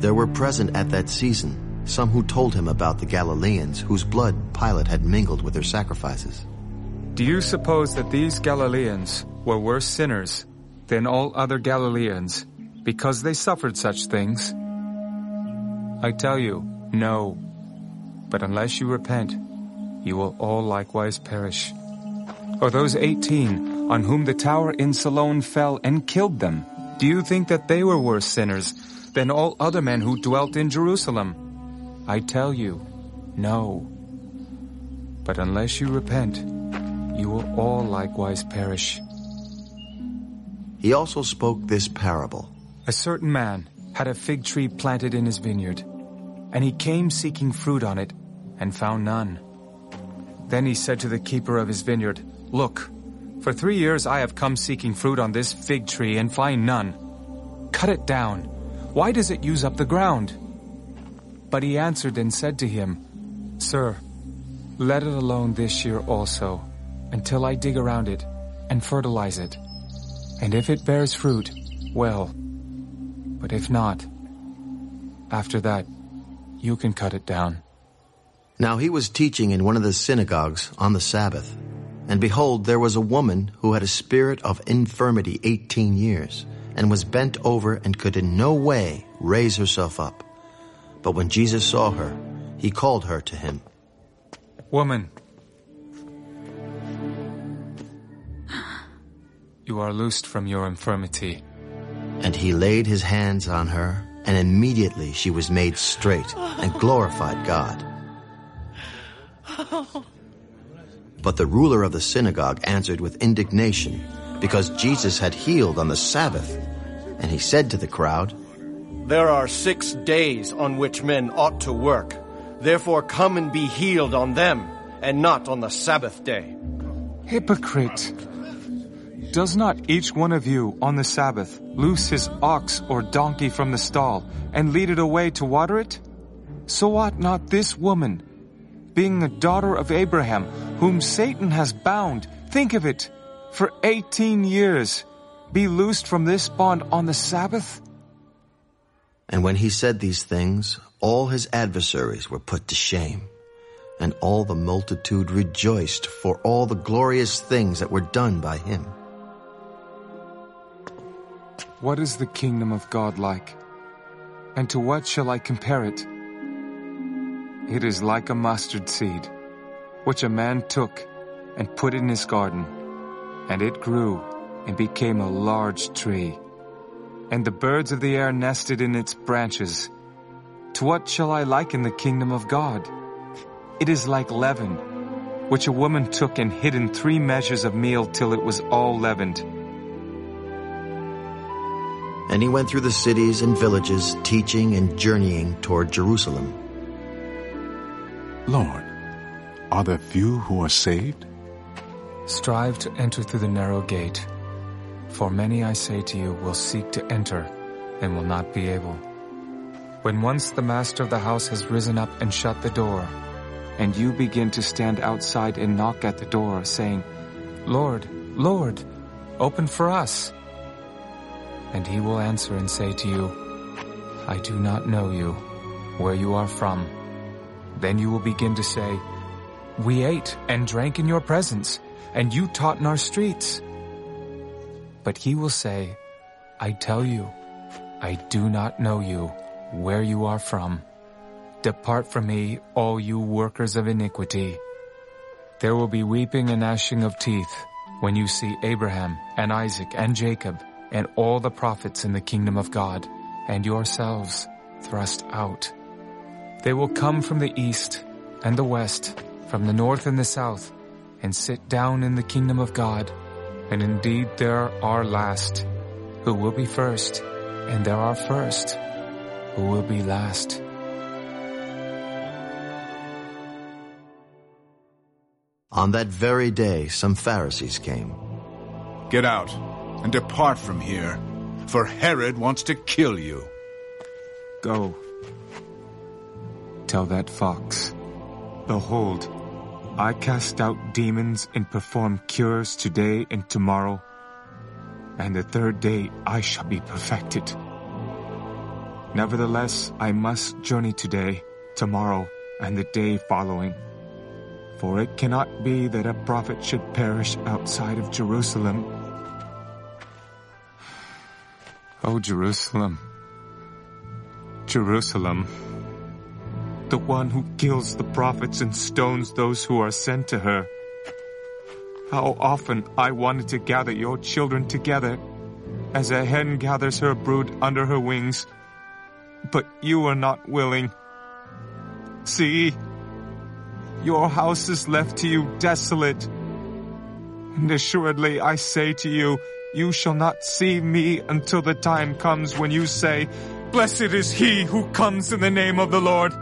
There were present at that season some who told him about the Galileans whose blood Pilate had mingled with their sacrifices. Do you suppose that these Galileans were worse sinners than all other Galileans because they suffered such things? I tell you, no. But unless you repent, you will all likewise perish. Or those eighteen on whom the tower in Siloam fell and killed them, do you think that they were worse sinners than all other men who dwelt in Jerusalem? I tell you, no. But unless you repent, you will all likewise perish. He also spoke this parable. A certain man had a fig tree planted in his vineyard, and he came seeking fruit on it, and found none. Then he said to the keeper of his vineyard, Look, for three years I have come seeking fruit on this fig tree and find none. Cut it down. Why does it use up the ground? But he answered and said to him, Sir, let it alone this year also, until I dig around it and fertilize it. And if it bears fruit, well. But if not, after that, you can cut it down. Now he was teaching in one of the synagogues on the Sabbath. And behold, there was a woman who had a spirit of infirmity eighteen years, and was bent over and could in no way raise herself up. But when Jesus saw her, he called her to him. Woman, you are loosed from your infirmity. And he laid his hands on her, and immediately she was made straight and glorified God. Oh. But the ruler of the synagogue answered with indignation, because Jesus had healed on the Sabbath. And he said to the crowd, There are six days on which men ought to work. Therefore come and be healed on them, and not on the Sabbath day. Hypocrite! Does not each one of you on the Sabbath loose his ox or donkey from the stall and lead it away to water it? So ought not this woman, being the daughter of Abraham, whom Satan has bound, think of it, for 18 years, be loosed from this bond on the Sabbath? And when he said these things, all his adversaries were put to shame. And all the multitude rejoiced for all the glorious things that were done by him. What is the kingdom of God like? And to what shall I compare it? It is like a mustard seed, which a man took and put in his garden, and it grew and became a large tree. And the birds of the air nested in its branches. To what shall I liken the kingdom of God? It is like leaven, which a woman took and hid in three measures of meal till it was all leavened. And he went through the cities and villages, teaching and journeying toward Jerusalem. Lord, are there few who are saved? Strive to enter through the narrow gate. For many, I say to you, will seek to enter and will not be able. When once the master of the house has risen up and shut the door, and you begin to stand outside and knock at the door, saying, Lord, Lord, open for us. And he will answer and say to you, I do not know you, where you are from. Then you will begin to say, We ate and drank in your presence, and you taught in our streets. But he will say, I tell you, I do not know you, where you are from. Depart from me, all you workers of iniquity. There will be weeping and gnashing of teeth when you see Abraham and Isaac and Jacob and all the prophets in the kingdom of God and yourselves thrust out. They will come from the east and the west, from the north and the south, and sit down in the kingdom of God. And indeed there are last, who will be first, and there are first, who will be last. On that very day, some Pharisees came. Get out and depart from here, for Herod wants to kill you. Go. Tell that fox, Behold, I cast out demons and perform cures today and tomorrow, and the third day I shall be perfected. Nevertheless, I must journey today, tomorrow, and the day following. For it cannot be that a prophet should perish outside of Jerusalem. O Jerusalem, Jerusalem, the one who kills the prophets and stones those who are sent to her. How often I wanted to gather your children together, as a hen gathers her brood under her wings, but you are not willing. See, your house is left to you desolate. And assuredly I say to you, you shall not see me until the time comes when you say, Blessed is he who comes in the name of the Lord.